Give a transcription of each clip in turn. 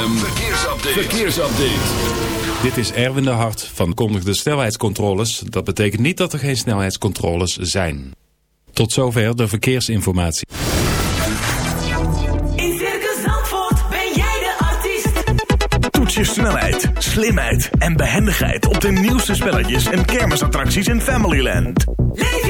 ZFM, verkeersupdate. verkeersupdate. Dit is Erwin de Hart van Kondigde Snelheidscontroles. Dat betekent niet dat er geen snelheidscontroles zijn. Tot zover de verkeersinformatie. In Circus Zandvoort ben jij de artiest. Toets je snelheid, slimheid en behendigheid op de nieuwste spelletjes en kermisattracties in Familyland. Leef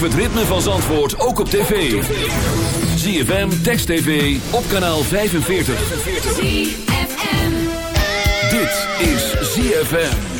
Beleef het ritme van Zandvoort ook op tv. ZFM, Text TV, op kanaal 45. Dit is ZFM.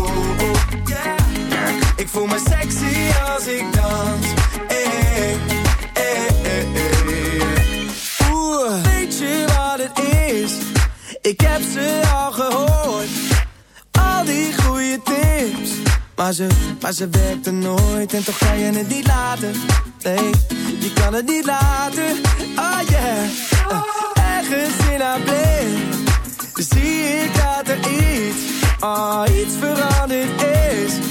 Ik voel me sexy als ik dans. Eh, eh, eh, eh. Oeh, weet je wat het is? Ik heb ze al gehoord al die goede tips. Maar ze, maar ze werkte nooit en toch kan je het niet laten. Nee, je kan het niet laten. Oh yeah, uh, ergens in haar blik. Zie ik dat er iets, oh iets veranderd is.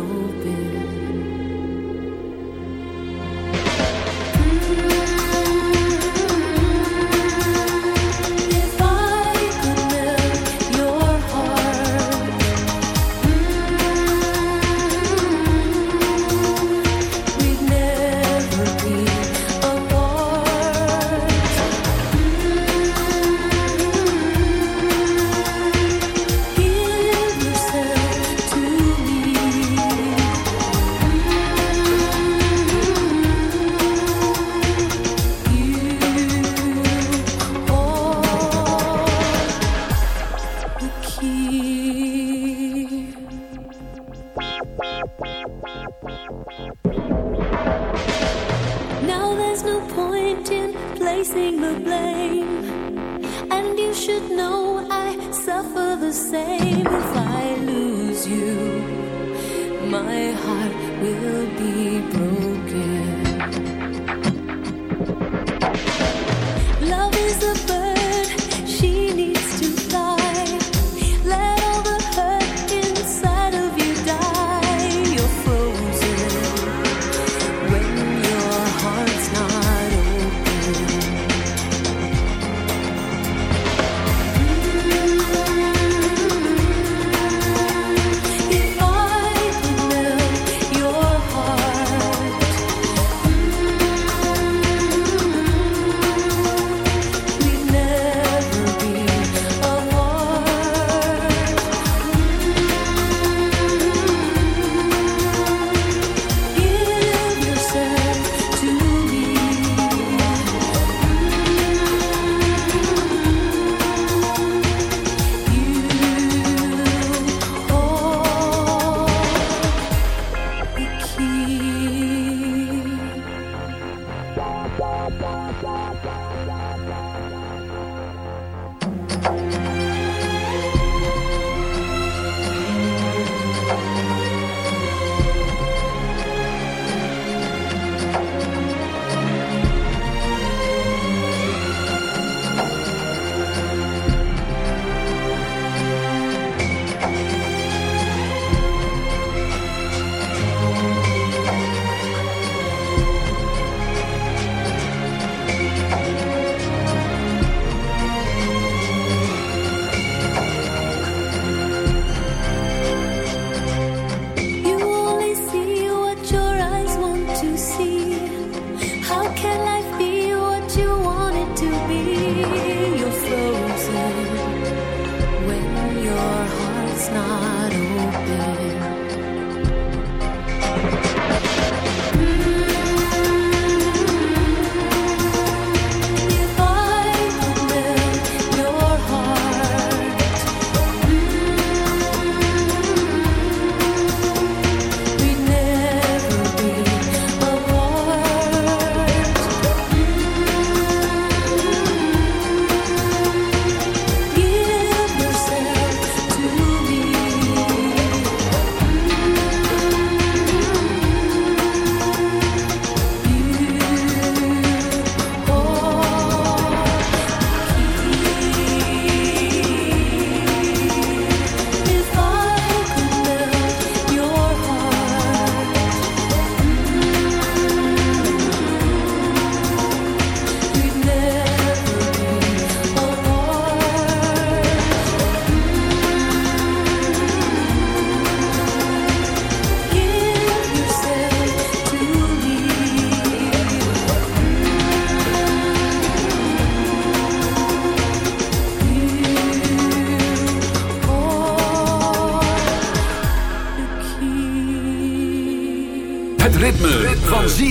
Open.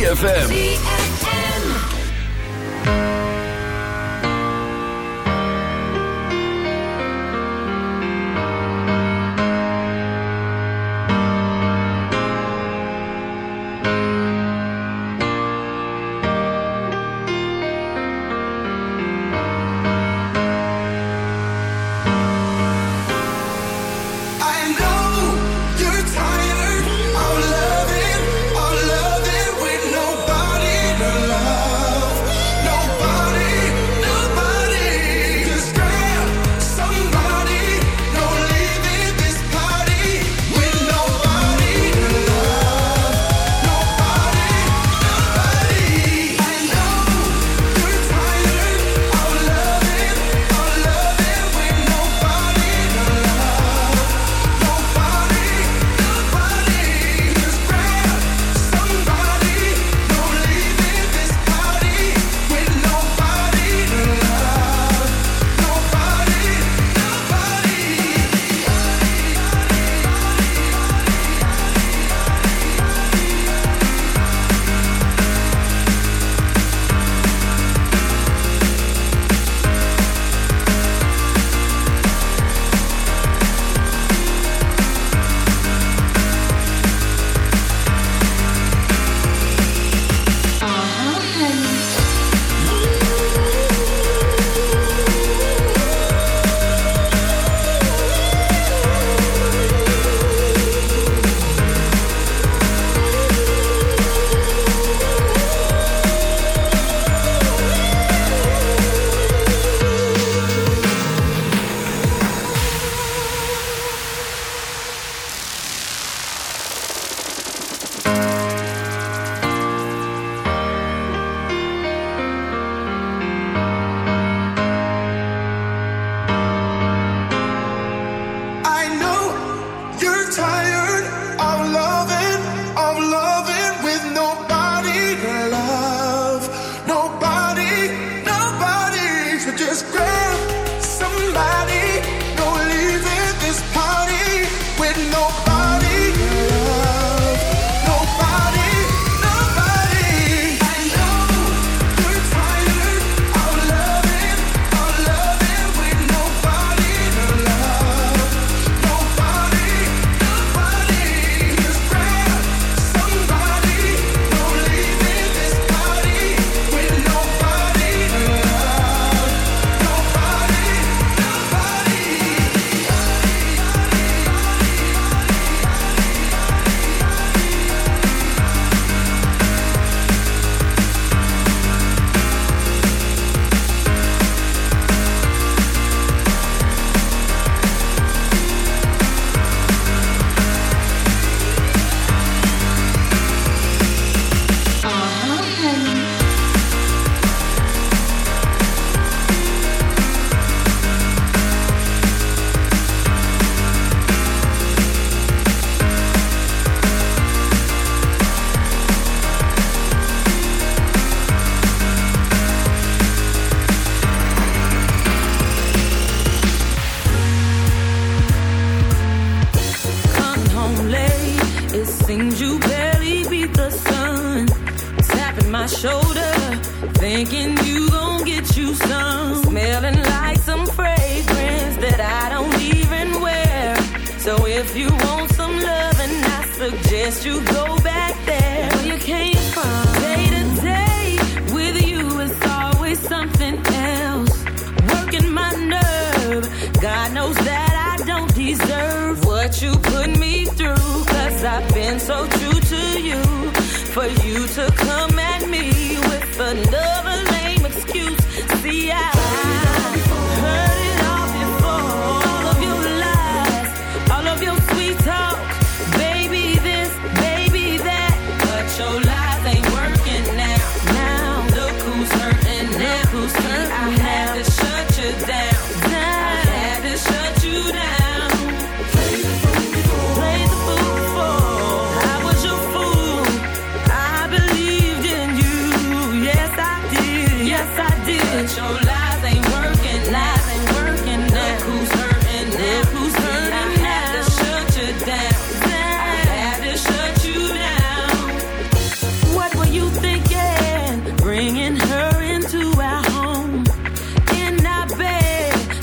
ZFM.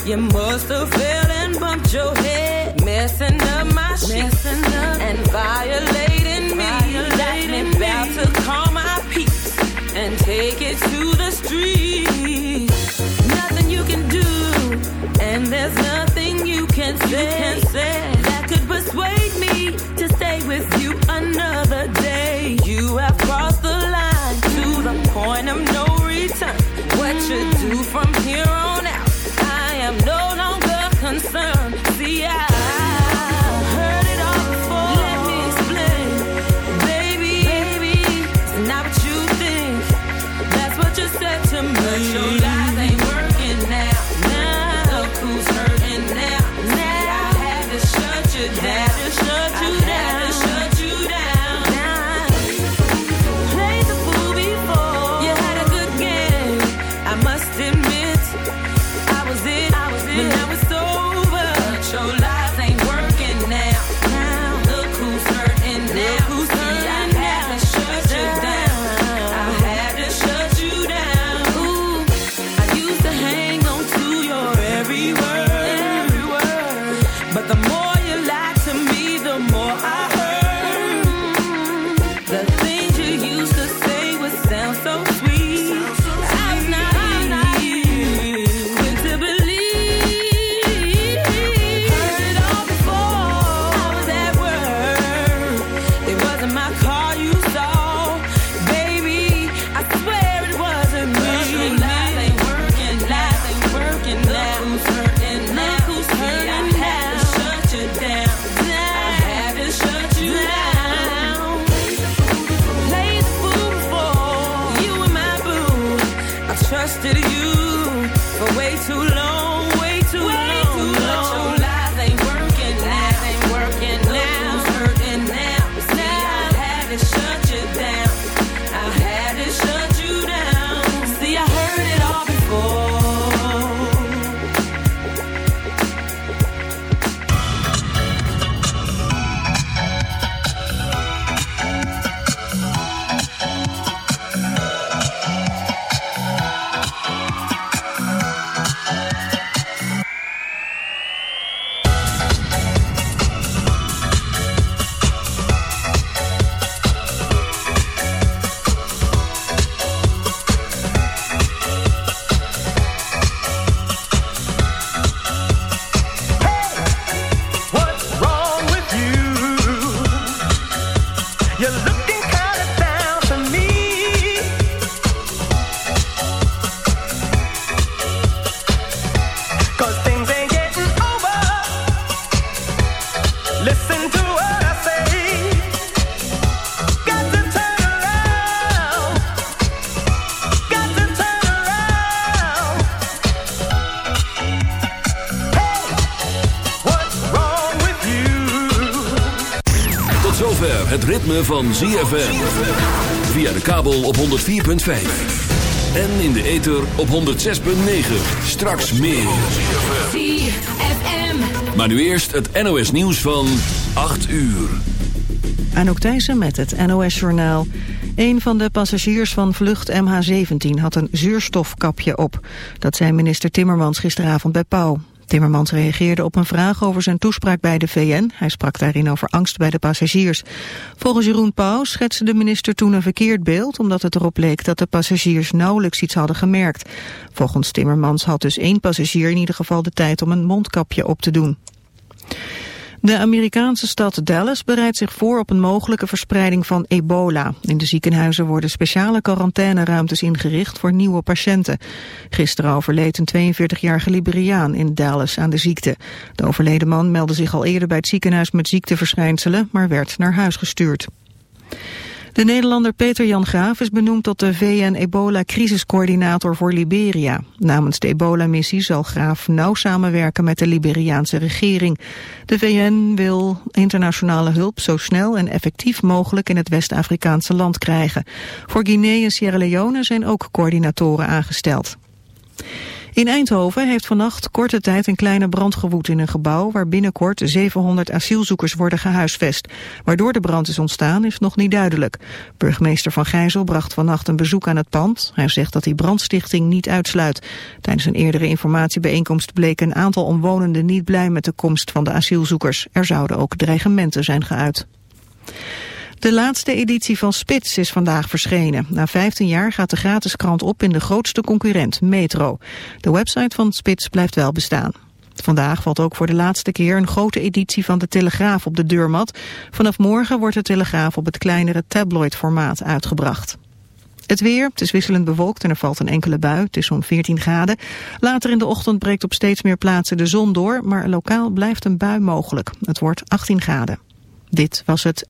You must have fell and bumped your head, messing up my shit and violating me. Violating me. About to call my peace and take it to the street. Nothing you can do, and there's nothing you can say. You can say. van ZFM. Via de kabel op 104.5. En in de ether op 106.9. Straks meer. ZFM. Maar nu eerst het NOS nieuws van 8 uur. Anouk Thijssen met het NOS-journaal. Een van de passagiers van vlucht MH17 had een zuurstofkapje op. Dat zei minister Timmermans gisteravond bij Pauw. Timmermans reageerde op een vraag over zijn toespraak bij de VN. Hij sprak daarin over angst bij de passagiers. Volgens Jeroen Pauw schetste de minister toen een verkeerd beeld... omdat het erop leek dat de passagiers nauwelijks iets hadden gemerkt. Volgens Timmermans had dus één passagier in ieder geval de tijd om een mondkapje op te doen. De Amerikaanse stad Dallas bereidt zich voor op een mogelijke verspreiding van ebola. In de ziekenhuizen worden speciale quarantaineruimtes ingericht voor nieuwe patiënten. Gisteren overleed een 42-jarige Liberiaan in Dallas aan de ziekte. De overleden man meldde zich al eerder bij het ziekenhuis met ziekteverschijnselen, maar werd naar huis gestuurd. De Nederlander Peter Jan Graaf is benoemd tot de VN-ebola-crisiscoördinator voor Liberia. Namens de ebola-missie zal Graaf nauw samenwerken met de Liberiaanse regering. De VN wil internationale hulp zo snel en effectief mogelijk in het West-Afrikaanse land krijgen. Voor Guinea en Sierra Leone zijn ook coördinatoren aangesteld. In Eindhoven heeft vannacht korte tijd een kleine brand gewoed in een gebouw waar binnenkort 700 asielzoekers worden gehuisvest. Waardoor de brand is ontstaan is nog niet duidelijk. Burgemeester Van Gijzel bracht vannacht een bezoek aan het pand. Hij zegt dat die brandstichting niet uitsluit. Tijdens een eerdere informatiebijeenkomst bleek een aantal omwonenden niet blij met de komst van de asielzoekers. Er zouden ook dreigementen zijn geuit. De laatste editie van Spits is vandaag verschenen. Na 15 jaar gaat de gratis krant op in de grootste concurrent, Metro. De website van Spits blijft wel bestaan. Vandaag valt ook voor de laatste keer een grote editie van de Telegraaf op de deurmat. Vanaf morgen wordt de Telegraaf op het kleinere tabloid-formaat uitgebracht. Het weer, het is wisselend bewolkt en er valt een enkele bui. Het is zo'n 14 graden. Later in de ochtend breekt op steeds meer plaatsen de zon door, maar lokaal blijft een bui mogelijk. Het wordt 18 graden. Dit was het